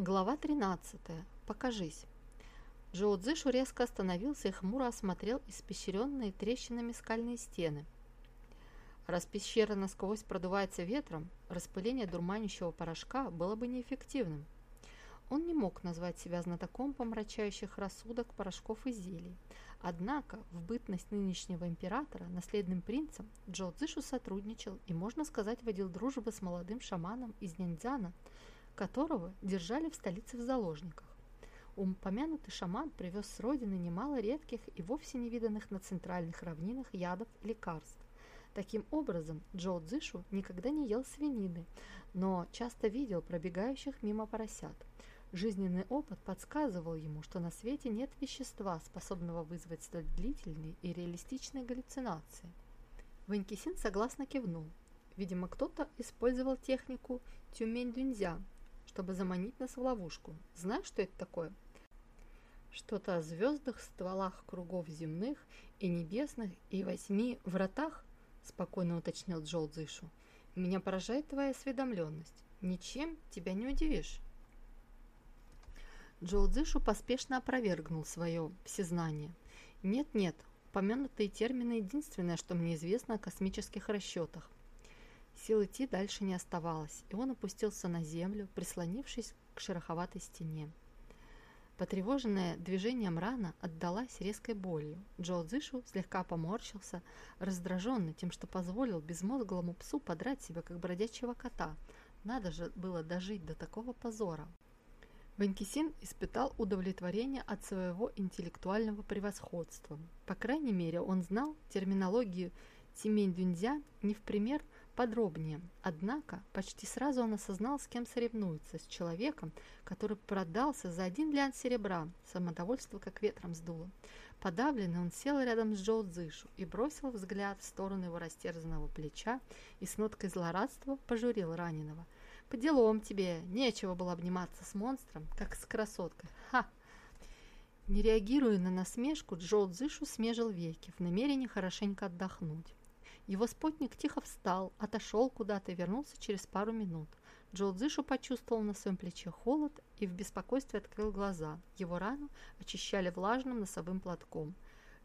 Глава 13. Покажись. Джоу Цзышу резко остановился и хмуро осмотрел испещренные трещинами скальные стены. Раз пещера насквозь продувается ветром, распыление дурманящего порошка было бы неэффективным. Он не мог назвать себя знатоком помрачающих рассудок порошков и зелий. Однако в бытность нынешнего императора, наследным принцем, Джоу Цзышу сотрудничал и, можно сказать, водил дружбу с молодым шаманом из Няньцзяна, которого держали в столице в заложниках. Упомянутый шаман привез с родины немало редких и вовсе невиданных на центральных равнинах ядов и лекарств. Таким образом, Джо Цзышу никогда не ел свинины, но часто видел пробегающих мимо поросят. Жизненный опыт подсказывал ему, что на свете нет вещества, способного вызвать столь длительные и реалистичные галлюцинации. Ванькисин согласно кивнул. Видимо, кто-то использовал технику тюмень-дунзя, чтобы заманить нас в ловушку. Знаешь, что это такое? Что-то о звездах, стволах кругов земных и небесных и восьми вратах? Спокойно уточнил Джол Дзышу. Меня поражает твоя осведомленность. Ничем тебя не удивишь. Джоу Дзышу поспешно опровергнул свое всезнание. Нет-нет, упомянутые термины единственное, что мне известно о космических расчетах. Сил идти дальше не оставалось, и он опустился на землю, прислонившись к шероховатой стене. Потревоженная движением рана отдалась резкой болью. Джо Дзышу слегка поморщился, раздраженный тем, что позволил безмозглому псу подрать себя, как бродячего кота. Надо же было дожить до такого позора. Ванькисин испытал удовлетворение от своего интеллектуального превосходства. По крайней мере, он знал терминологию Тимень-Дюнзя не в пример – подробнее. Однако почти сразу он осознал, с кем соревнуется, с человеком, который продался за один лян серебра, самодовольство как ветром сдуло. Подавленный он сел рядом с Джоу Цзышу и бросил взгляд в сторону его растерзанного плеча и с ноткой злорадства пожурил раненого. «По делам тебе, нечего было обниматься с монстром, как с красоткой. Ха!» Не реагируя на насмешку, Джоу Цзышу смежил веки в намерении хорошенько отдохнуть. Его спутник тихо встал, отошел куда-то и вернулся через пару минут. Джо Дзышу почувствовал на своем плече холод и в беспокойстве открыл глаза. Его рану очищали влажным носовым платком.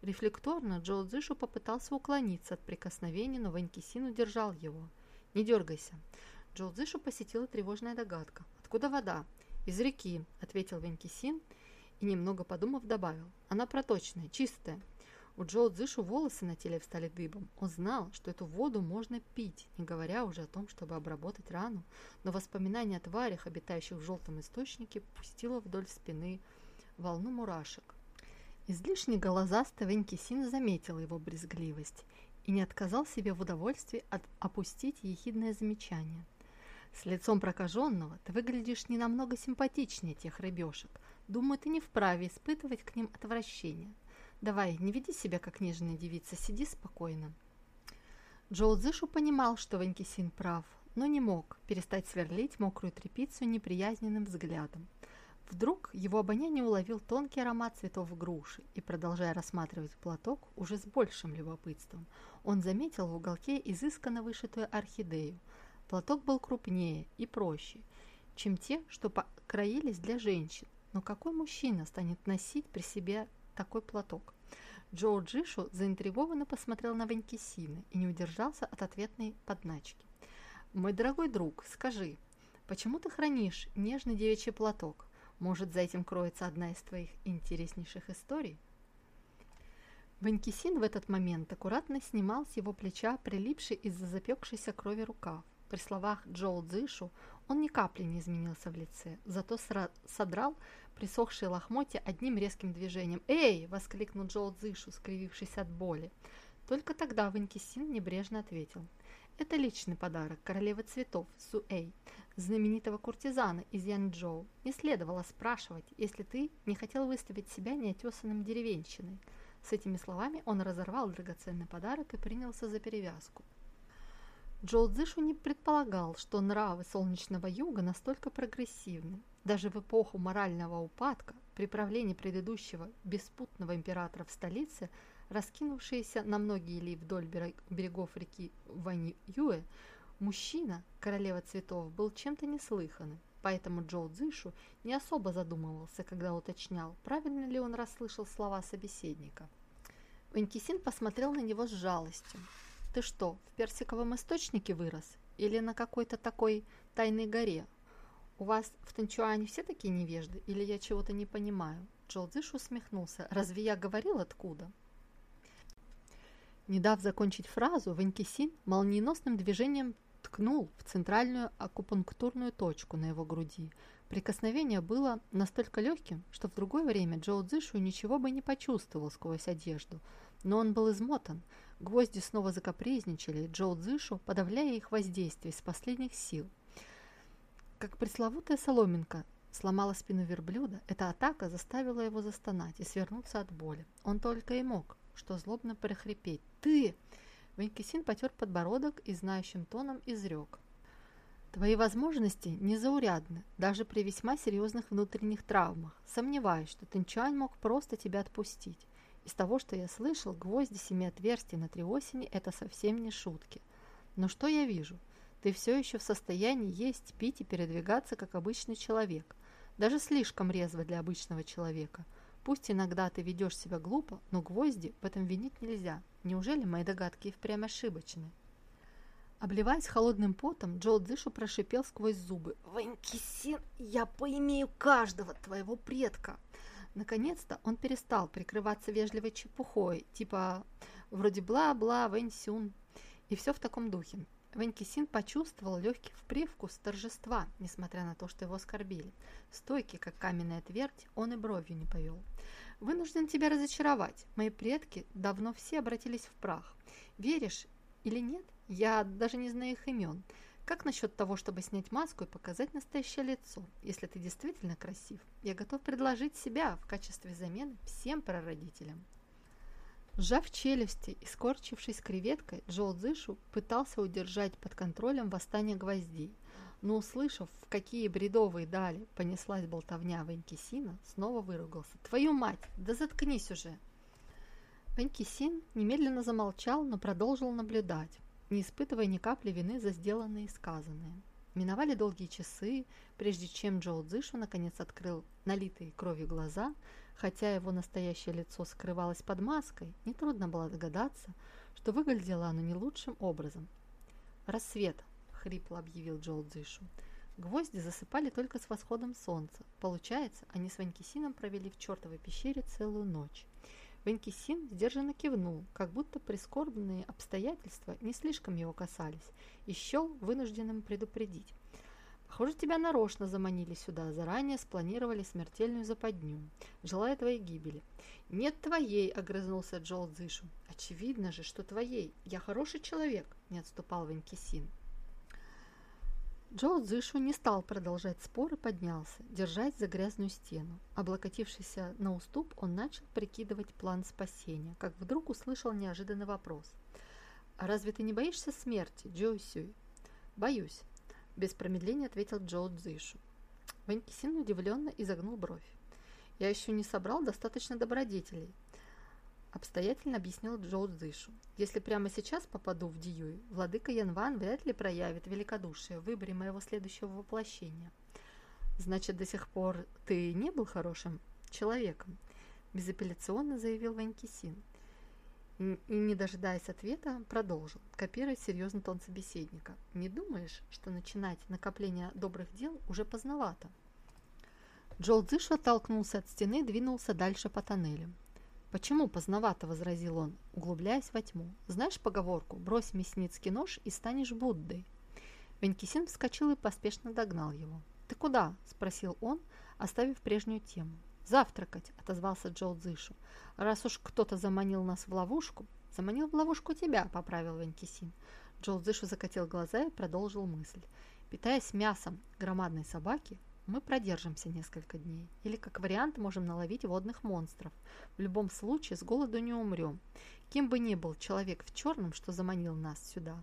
Рефлекторно Джо Дзышу попытался уклониться от прикосновения, но Ванькисин удержал его. «Не дергайся». Джо Дзышу посетила тревожная догадка. «Откуда вода?» «Из реки», — ответил Ванькисин и, немного подумав, добавил. «Она проточная, чистая». У Джо Цзышу волосы на теле встали дыбом. Он знал, что эту воду можно пить, не говоря уже о том, чтобы обработать рану, но воспоминание о тварях, обитающих в желтом источнике, пустило вдоль спины волну мурашек. Излишне голозастый Венкисин заметил его брезгливость и не отказал себе в удовольствии от опустить ехидное замечание. «С лицом прокаженного ты выглядишь не намного симпатичнее тех рыбешек. Думаю, ты не вправе испытывать к ним отвращение. Давай, не веди себя как нежная девица, сиди спокойно. Джоу Цзышу понимал, что Ванькисин прав, но не мог перестать сверлить мокрую тряпицу неприязненным взглядом. Вдруг его обоняние уловил тонкий аромат цветов груши, и, продолжая рассматривать платок, уже с большим любопытством, он заметил в уголке изысканно вышитую орхидею. Платок был крупнее и проще, чем те, что покроились для женщин. Но какой мужчина станет носить при себе такой платок. Джо Джишу заинтригованно посмотрел на Ванькисина и не удержался от ответной подначки. «Мой дорогой друг, скажи, почему ты хранишь нежный девичий платок? Может, за этим кроется одна из твоих интереснейших историй?» Ванькисин в этот момент аккуратно снимал с его плеча прилипший из-за запекшейся крови рукав. При словах Джоу Цзышу он ни капли не изменился в лице, зато содрал присохшие лохмотья одним резким движением. «Эй!» – воскликнул Джоу Цзышу, скривившись от боли. Только тогда Ванькисин небрежно ответил. «Это личный подарок королевы цветов Суэй, знаменитого куртизана из Янчжоу. Не следовало спрашивать, если ты не хотел выставить себя неотесанным деревенщиной». С этими словами он разорвал драгоценный подарок и принялся за перевязку. Джоу Цзышу не предполагал, что нравы солнечного юга настолько прогрессивны. Даже в эпоху морального упадка, при правлении предыдущего беспутного императора в столице, раскинувшиеся на многие ли вдоль берегов реки Ваньюэ, мужчина, королева цветов, был чем-то неслыханным. поэтому Джоу Цзышу не особо задумывался, когда уточнял, правильно ли он расслышал слова собеседника. Ванькисин посмотрел на него с жалостью. «Ты что, в персиковом источнике вырос? Или на какой-то такой тайной горе? У вас в Танчуане все такие невежды? Или я чего-то не понимаю?» Джоу Цзыш усмехнулся. «Разве я говорил откуда?» Не дав закончить фразу, Ванькисин молниеносным движением ткнул в центральную акупунктурную точку на его груди. Прикосновение было настолько легким, что в другое время Джоу Цзышу ничего бы не почувствовал сквозь одежду. Но он был измотан. Гвозди снова закапризничали, Джоу Цзышу, подавляя их воздействие с последних сил. Как пресловутая соломинка сломала спину верблюда, эта атака заставила его застонать и свернуться от боли. Он только и мог, что злобно прохрипеть. «Ты!» Ванькисин потер подбородок и знающим тоном изрек. Твои возможности незаурядны, даже при весьма серьезных внутренних травмах. Сомневаюсь, что Тынчань мог просто тебя отпустить. Из того, что я слышал, гвозди семи отверстий на три осени – это совсем не шутки. Но что я вижу? Ты все еще в состоянии есть, пить и передвигаться, как обычный человек. Даже слишком резво для обычного человека. Пусть иногда ты ведешь себя глупо, но гвозди в этом винить нельзя. Неужели мои догадки впрямь ошибочны? Обливаясь холодным потом, Джо Дзышу прошипел сквозь зубы. «Ванькисин, я поимею каждого твоего предка!» Наконец-то он перестал прикрываться вежливой чепухой, типа вроде бла-бла, Вэньсюн, и все в таком духе. Ванькисин почувствовал легкий привкус торжества, несмотря на то, что его оскорбили. Стойкий, как каменная твердь, он и бровью не повел. «Вынужден тебя разочаровать. Мои предки давно все обратились в прах. Веришь или нет, я даже не знаю их имен. Как насчет того, чтобы снять маску и показать настоящее лицо? Если ты действительно красив, я готов предложить себя в качестве замены всем прародителям. Сжав челюсти и скорчившись креветкой, Джоу Цзышу пытался удержать под контролем восстание гвоздей, но, услышав, в какие бредовые дали понеслась болтовня Ванькисина, снова выругался. «Твою мать! Да заткнись уже!» Ванькисин немедленно замолчал, но продолжил наблюдать не испытывая ни капли вины за сделанное и сказанное. Миновали долгие часы, прежде чем Джоу Цзышу наконец открыл налитые кровью глаза, хотя его настоящее лицо скрывалось под маской, нетрудно было догадаться, что выглядело оно не лучшим образом. «Рассвет!» — хрипло объявил Джоу Цзышу. Гвозди засыпали только с восходом солнца. Получается, они с Ванькисином провели в чертовой пещере целую ночь. Венкисин сдержанно кивнул, как будто прискорбные обстоятельства не слишком его касались, и счел вынужденным предупредить. Похоже, тебя нарочно заманили сюда, заранее спланировали смертельную западню, желая твоей гибели. Нет твоей, огрызнулся Джол Дзышу. Очевидно же, что твоей. Я хороший человек, не отступал Венкисин. Джо Цзышу не стал продолжать спор и поднялся, держась за грязную стену. Облокотившийся на уступ, он начал прикидывать план спасения, как вдруг услышал неожиданный вопрос. «А разве ты не боишься смерти, Джо Сюй?» «Боюсь», – без промедления ответил Джо Цзышу. Ванькисин удивленно изогнул бровь. «Я еще не собрал достаточно добродетелей, обстоятельно объяснил Джоу Цзышу. «Если прямо сейчас попаду в Диюй, владыка Янван вряд ли проявит великодушие в выборе моего следующего воплощения». «Значит, до сих пор ты не был хорошим человеком?» безапелляционно заявил Ванькисин. И, не дожидаясь ответа, продолжил, копируя серьезный тон собеседника. «Не думаешь, что начинать накопление добрых дел уже поздновато?» Джол Цзышу оттолкнулся от стены и двинулся дальше по тоннелю. «Почему поздновато?» – возразил он, углубляясь во тьму. «Знаешь поговорку? Брось мясницкий нож и станешь Буддой». Венкисин вскочил и поспешно догнал его. «Ты куда?» – спросил он, оставив прежнюю тему. «Завтракать», – отозвался Джоу Цзышу. «Раз уж кто-то заманил нас в ловушку...» «Заманил в ловушку тебя», – поправил Венкисин. Джоу Цзышу закатил глаза и продолжил мысль. Питаясь мясом громадной собаки, мы продержимся несколько дней. Или, как вариант, можем наловить водных монстров. В любом случае, с голоду не умрем. Кем бы ни был человек в черном, что заманил нас сюда,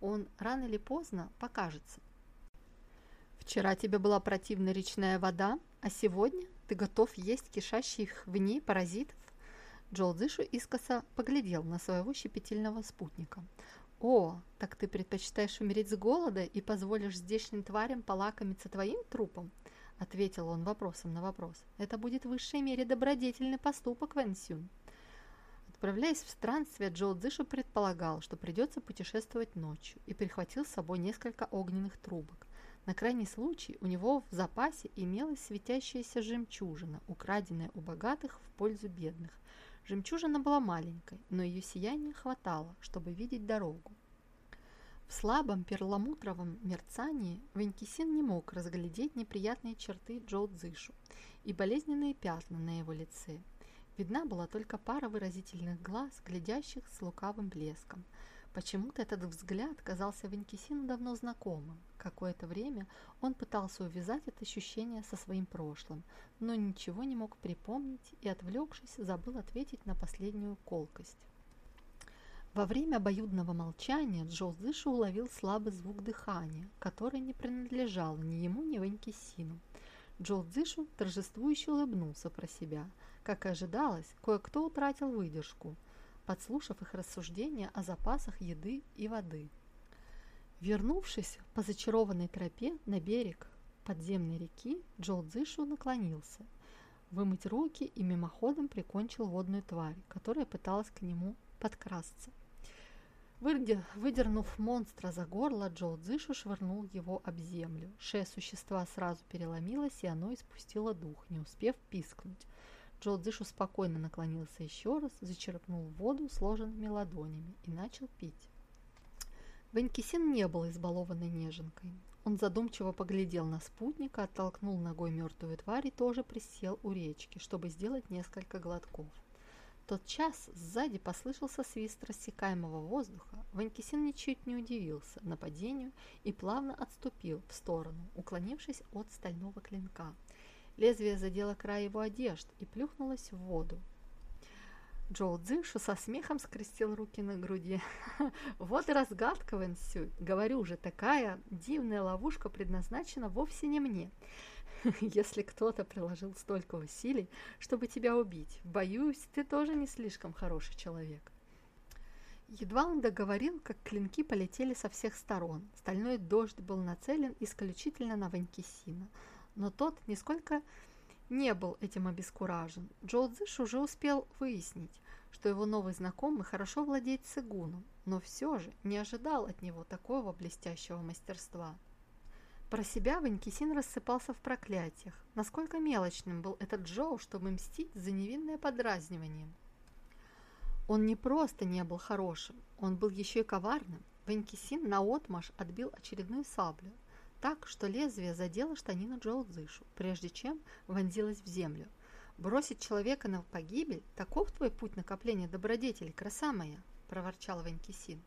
он рано или поздно покажется. Вчера тебе была противна речная вода, а сегодня ты готов есть кишащих в ней паразитов? Джол Дзышу искоса поглядел на своего щепетильного спутника. «О, так ты предпочитаешь умереть с голода и позволишь здешним тварям полакомиться твоим трупом?» — ответил он вопросом на вопрос. «Это будет в высшей мере добродетельный поступок, Вэн Сюн». Отправляясь в странствие, Джоу Цзышу предполагал, что придется путешествовать ночью, и прихватил с собой несколько огненных трубок. На крайний случай у него в запасе имелась светящаяся жемчужина, украденная у богатых в пользу бедных. Жемчужина была маленькой, но ее сияния хватало, чтобы видеть дорогу. В слабом перламутровом мерцании Венкисин не мог разглядеть неприятные черты Джоу Цзышу и болезненные пятна на его лице. Видна была только пара выразительных глаз, глядящих с лукавым блеском. Почему-то этот взгляд казался Венкисину давно знакомым. Какое-то время он пытался увязать это ощущение со своим прошлым, но ничего не мог припомнить и, отвлекшись, забыл ответить на последнюю колкость. Во время обоюдного молчания Джо Зыша уловил слабый звук дыхания, который не принадлежал ни ему, ни Венкисину. Джо Дзышу торжествующе улыбнулся про себя. Как и ожидалось, кое-кто утратил выдержку, подслушав их рассуждения о запасах еды и воды. Вернувшись по зачарованной тропе на берег подземной реки, Джоу Цзышу наклонился, вымыть руки и мимоходом прикончил водную тварь, которая пыталась к нему подкрасться. Выдернув монстра за горло, Джоу Цзышу швырнул его об землю. Шея существа сразу переломилась, и оно испустило дух, не успев пискнуть. Джоу Цзышу спокойно наклонился еще раз, зачерпнул воду сложенными ладонями и начал пить. Ванькисин не был избалованной неженкой. Он задумчиво поглядел на спутника, оттолкнул ногой мертвую тварь и тоже присел у речки, чтобы сделать несколько глотков. В тот час сзади послышался свист рассекаемого воздуха. Ванькисин ничуть не удивился нападению и плавно отступил в сторону, уклонившись от стального клинка. Лезвие задело край его одежд и плюхнулось в воду. Джоу Цзышу со смехом скрестил руки на груди. «Вот и разгадка, Вэнсю. Говорю же, такая дивная ловушка предназначена вовсе не мне. Если кто-то приложил столько усилий, чтобы тебя убить, боюсь, ты тоже не слишком хороший человек». Едва он договорил, как клинки полетели со всех сторон. Стальной дождь был нацелен исключительно на Ванькисина, но тот нисколько не был этим обескуражен. Джоу Цзыш уже успел выяснить, что его новый знакомый хорошо владеет цигуном, но все же не ожидал от него такого блестящего мастерства. Про себя Ванькисин рассыпался в проклятиях. Насколько мелочным был этот Джоу, чтобы мстить за невинное подразнивание. Он не просто не был хорошим, он был еще и коварным. Ванькисин наотмашь отбил очередную саблю, так, что лезвие задело штанину Джоу прежде чем вонзилось в землю. «Бросить человека на погибель? Таков твой путь накопления добродетелей, краса моя!» – проворчал Ванькисин.